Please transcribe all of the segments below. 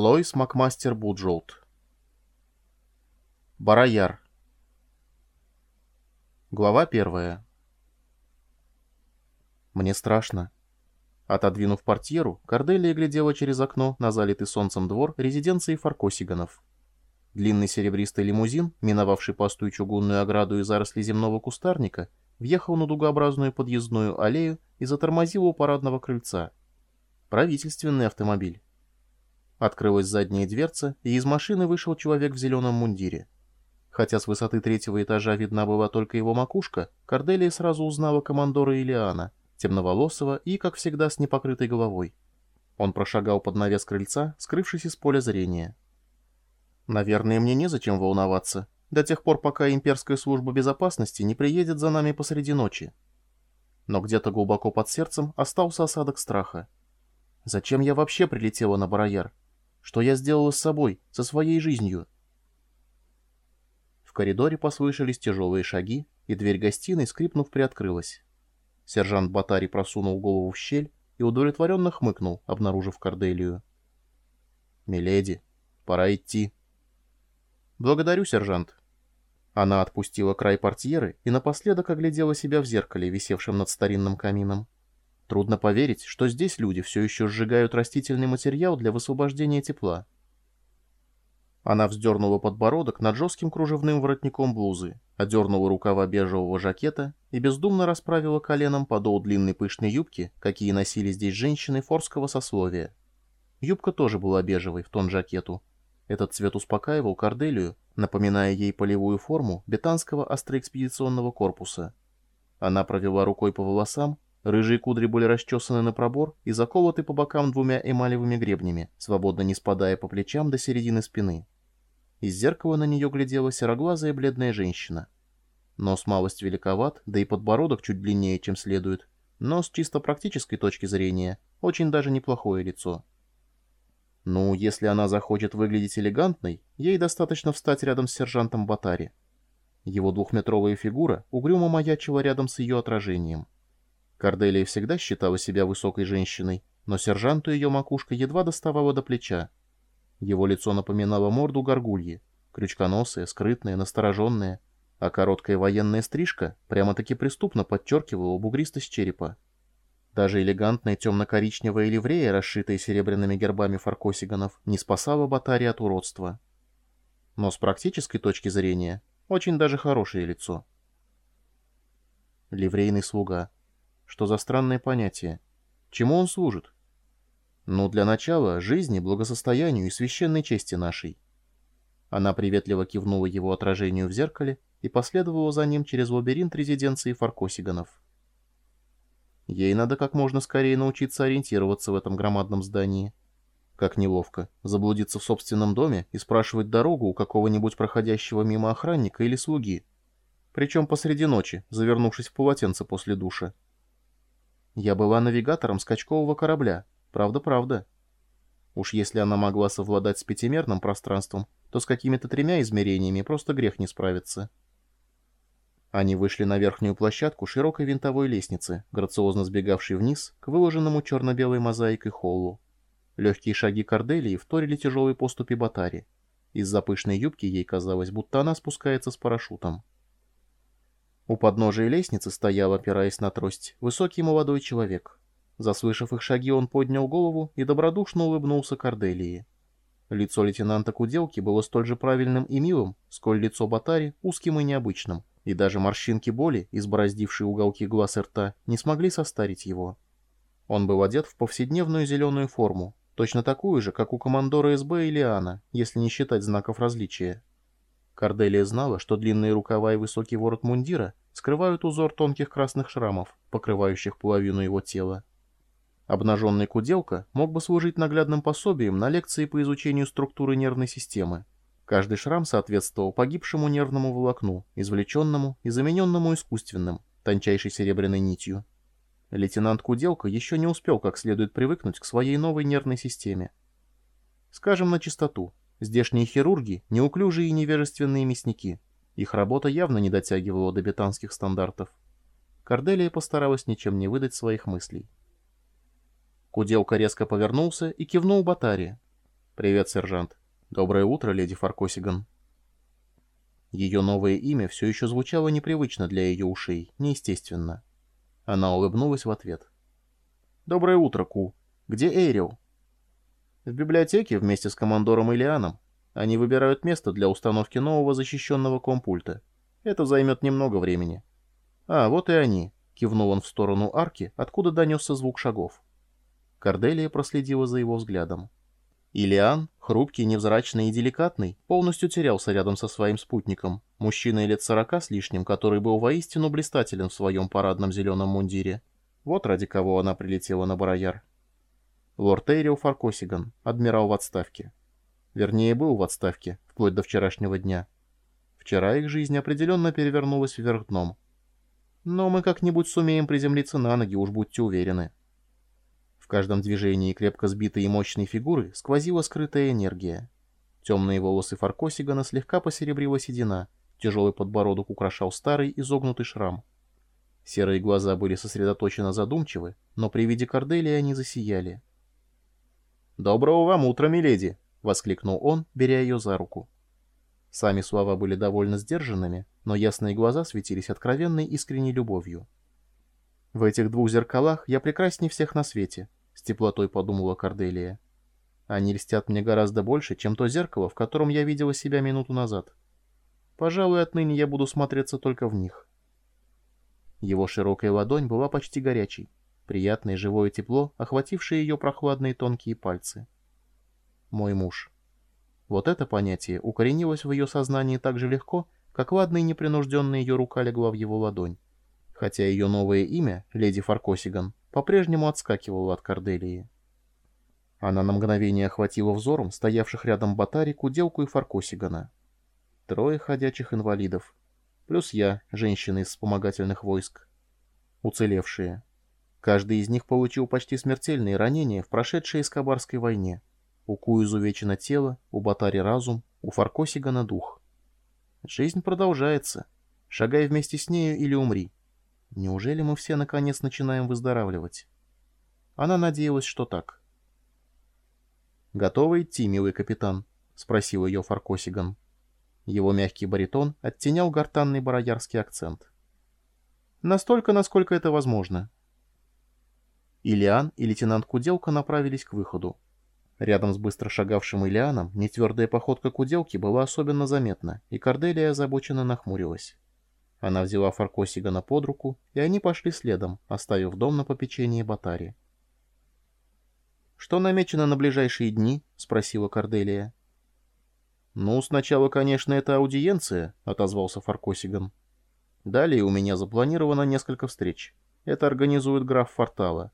Лойс Макмастер Буджолт. Бараяр. Глава первая. Мне страшно. Отодвинув портьеру, Корделия глядела через окно на залитый солнцем двор резиденции Фаркосиганов. Длинный серебристый лимузин, миновавший пастую чугунную ограду и заросли земного кустарника, въехал на дугообразную подъездную аллею и затормозил у парадного крыльца. Правительственный автомобиль. Открылась задняя дверца, и из машины вышел человек в зеленом мундире. Хотя с высоты третьего этажа видна была только его макушка, Корделия сразу узнала командора Илиана, темноволосого и, как всегда, с непокрытой головой. Он прошагал под навес крыльца, скрывшись из поля зрения. «Наверное, мне незачем волноваться, до тех пор, пока имперская служба безопасности не приедет за нами посреди ночи». Но где-то глубоко под сердцем остался осадок страха. «Зачем я вообще прилетела на Барояр? Что я сделала с собой, со своей жизнью? В коридоре послышались тяжелые шаги, и дверь гостиной, скрипнув, приоткрылась. Сержант Батари просунул голову в щель и удовлетворенно хмыкнул, обнаружив Корделию. «Миледи, пора идти». «Благодарю, сержант». Она отпустила край портьеры и напоследок оглядела себя в зеркале, висевшем над старинным камином. Трудно поверить, что здесь люди все еще сжигают растительный материал для высвобождения тепла. Она вздернула подбородок над жестким кружевным воротником блузы, одернула рукава бежевого жакета и бездумно расправила коленом подол длинной пышной юбки, какие носили здесь женщины форского сословия. Юбка тоже была бежевой, в тон жакету. Этот цвет успокаивал Корделию, напоминая ей полевую форму бетанского астроэкспедиционного корпуса. Она провела рукой по волосам Рыжие кудри были расчесаны на пробор и заколоты по бокам двумя эмалевыми гребнями, свободно не спадая по плечам до середины спины. Из зеркала на нее глядела сероглазая бледная женщина. Нос малость великоват, да и подбородок чуть длиннее, чем следует, но с чисто практической точки зрения очень даже неплохое лицо. Ну, если она захочет выглядеть элегантной, ей достаточно встать рядом с сержантом Батари. Его двухметровая фигура угрюмо маячила рядом с ее отражением. Корделия всегда считала себя высокой женщиной, но сержанту ее макушка едва доставала до плеча. Его лицо напоминало морду горгульи, крючконосое, скрытное, настороженное, а короткая военная стрижка прямо-таки преступно подчеркивала бугристость черепа. Даже элегантная темно-коричневая ливрея, расшитая серебряными гербами фаркосиганов, не спасала Батари от уродства. Но с практической точки зрения, очень даже хорошее лицо. Ливрейный слуга — что за странное понятие? Чему он служит? Ну, для начала, жизни, благосостоянию и священной чести нашей. Она приветливо кивнула его отражению в зеркале и последовала за ним через лабиринт резиденции Фаркосиганов. Ей надо как можно скорее научиться ориентироваться в этом громадном здании. Как неловко, заблудиться в собственном доме и спрашивать дорогу у какого-нибудь проходящего мимо охранника или слуги. Причем посреди ночи, завернувшись в полотенце после душа. Я была навигатором скачкового корабля. Правда-правда. Уж если она могла совладать с пятимерным пространством, то с какими-то тремя измерениями просто грех не справиться. Они вышли на верхнюю площадку широкой винтовой лестницы, грациозно сбегавшей вниз к выложенному черно-белой мозаикой холлу. Легкие шаги Корделии вторили тяжелой поступи Батари. Из-за пышной юбки ей казалось, будто она спускается с парашютом. У подножия лестницы стоял, опираясь на трость, высокий молодой человек. Заслышав их шаги, он поднял голову и добродушно улыбнулся Корделии. Лицо лейтенанта Куделки было столь же правильным и милым, сколь лицо Батари узким и необычным, и даже морщинки боли, избороздившие уголки глаз и рта, не смогли состарить его. Он был одет в повседневную зеленую форму, точно такую же, как у командора СБ Илиана, если не считать знаков различия. Корделия знала, что длинные рукава и высокий ворот мундира скрывают узор тонких красных шрамов, покрывающих половину его тела. Обнаженный куделка мог бы служить наглядным пособием на лекции по изучению структуры нервной системы. Каждый шрам соответствовал погибшему нервному волокну, извлеченному и замененному искусственным, тончайшей серебряной нитью. Лейтенант Куделка еще не успел как следует привыкнуть к своей новой нервной системе. Скажем на чистоту, Здешние хирурги – неуклюжие и невежественные мясники. Их работа явно не дотягивала до бетанских стандартов. Корделия постаралась ничем не выдать своих мыслей. Куделка резко повернулся и кивнул Батаре. «Привет, сержант. Доброе утро, леди Фаркосиган». Ее новое имя все еще звучало непривычно для ее ушей, неестественно. Она улыбнулась в ответ. «Доброе утро, Ку. Где Эйрил?» «В библиотеке вместе с командором Илианом. Они выбирают место для установки нового защищенного компульта. Это займет немного времени». «А, вот и они», — кивнул он в сторону арки, откуда донесся звук шагов. Корделия проследила за его взглядом. Илиан, хрупкий, невзрачный и деликатный, полностью терялся рядом со своим спутником, мужчиной лет сорока с лишним, который был воистину блистателен в своем парадном зеленом мундире. Вот ради кого она прилетела на Барояр. Лорд Эйрио Фаркосиган, адмирал в отставке. Вернее, был в отставке, вплоть до вчерашнего дня. Вчера их жизнь определенно перевернулась вверх дном. Но мы как-нибудь сумеем приземлиться на ноги, уж будьте уверены. В каждом движении крепко сбитой и мощной фигуры сквозила скрытая энергия. Темные волосы Фаркосигана слегка посеребрила седина, тяжелый подбородок украшал старый изогнутый шрам. Серые глаза были сосредоточенно задумчивы, но при виде Корделии они засияли. «Доброго вам утра, миледи!» — воскликнул он, беря ее за руку. Сами слова были довольно сдержанными, но ясные глаза светились откровенной искренней любовью. «В этих двух зеркалах я прекрасней всех на свете», с теплотой подумала Корделия. Они льстят мне гораздо больше, чем то зеркало, в котором я видела себя минуту назад. Пожалуй, отныне я буду смотреться только в них. Его широкая ладонь была почти горячей, приятное живое тепло, охватившее ее прохладные тонкие пальцы. Мой муж. Вот это понятие укоренилось в ее сознании так же легко, как ладная и непринужденная ее рука легла в его ладонь. Хотя ее новое имя, леди Фаркосиган, по-прежнему отскакивала от Корделии. Она на мгновение охватила взором стоявших рядом Батарику, Делку и Фаркосигана. Трое ходячих инвалидов. Плюс я, женщина из вспомогательных войск. Уцелевшие. Каждый из них получил почти смертельные ранения в прошедшей Эскобарской войне. У Ку изувечено тело, у Батари разум, у Фаркосигана дух. Жизнь продолжается. Шагай вместе с нею или умри. Неужели мы все наконец начинаем выздоравливать? Она надеялась, что так. «Готова идти, милый капитан?» — спросил ее Фаркосиган. Его мягкий баритон оттенял гортанный бароярский акцент. «Настолько, насколько это возможно». Илиан и лейтенант Куделка направились к выходу. Рядом с быстро шагавшим Илианом нетвердая походка Куделки была особенно заметна, и Корделия озабоченно нахмурилась. Она взяла Фаркосигана под руку, и они пошли следом, оставив дом на попечении Батари. «Что намечено на ближайшие дни?» — спросила Корделия. «Ну, сначала, конечно, это аудиенция», — отозвался Фаркосиган. «Далее у меня запланировано несколько встреч. Это организует граф Фортала.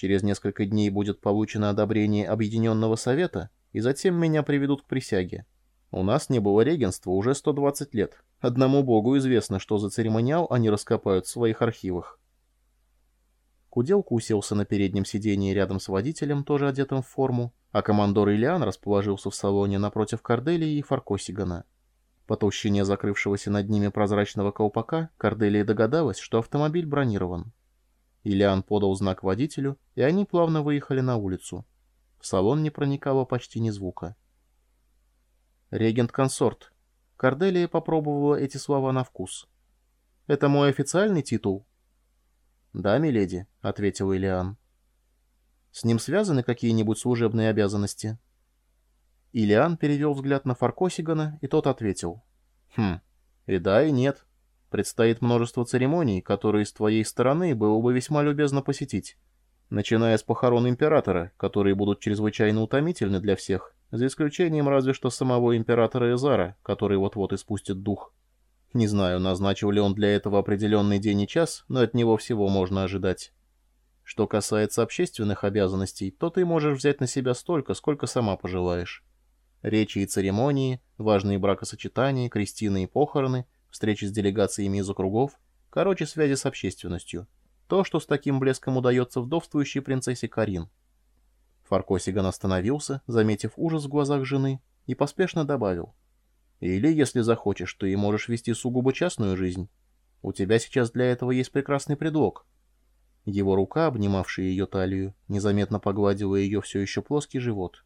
Через несколько дней будет получено одобрение Объединенного Совета, и затем меня приведут к присяге. У нас не было регенства уже 120 лет, Одному богу известно, что за церемониал они раскопают в своих архивах. Куделка уселся на переднем сидении рядом с водителем, тоже одетым в форму, а командор Ильян расположился в салоне напротив Корделии и Фаркосигана. По толщине закрывшегося над ними прозрачного колпака Корделия догадалась, что автомобиль бронирован. Ильян подал знак водителю, и они плавно выехали на улицу. В салон не проникало почти ни звука. «Регент-консорт», Корделия попробовала эти слова на вкус. «Это мой официальный титул?» «Да, миледи», — ответил Илиан. «С ним связаны какие-нибудь служебные обязанности?» Илиан перевел взгляд на Фаркосигана, и тот ответил. «Хм, и да, и нет. Предстоит множество церемоний, которые с твоей стороны было бы весьма любезно посетить, начиная с похорон императора, которые будут чрезвычайно утомительны для всех, за исключением разве что самого императора Эзара, который вот-вот испустит дух. Не знаю, назначил ли он для этого определенный день и час, но от него всего можно ожидать. Что касается общественных обязанностей, то ты можешь взять на себя столько, сколько сама пожелаешь. Речи и церемонии, важные бракосочетания, крестины и похороны, встречи с делегациями из округов, короче, связи с общественностью. То, что с таким блеском удается вдовствующей принцессе Карин. Фаркосиган остановился, заметив ужас в глазах жены, и поспешно добавил. «Или, если захочешь, ты можешь вести сугубо частную жизнь. У тебя сейчас для этого есть прекрасный предлог». Его рука, обнимавшая ее талию, незаметно погладила ее все еще плоский живот.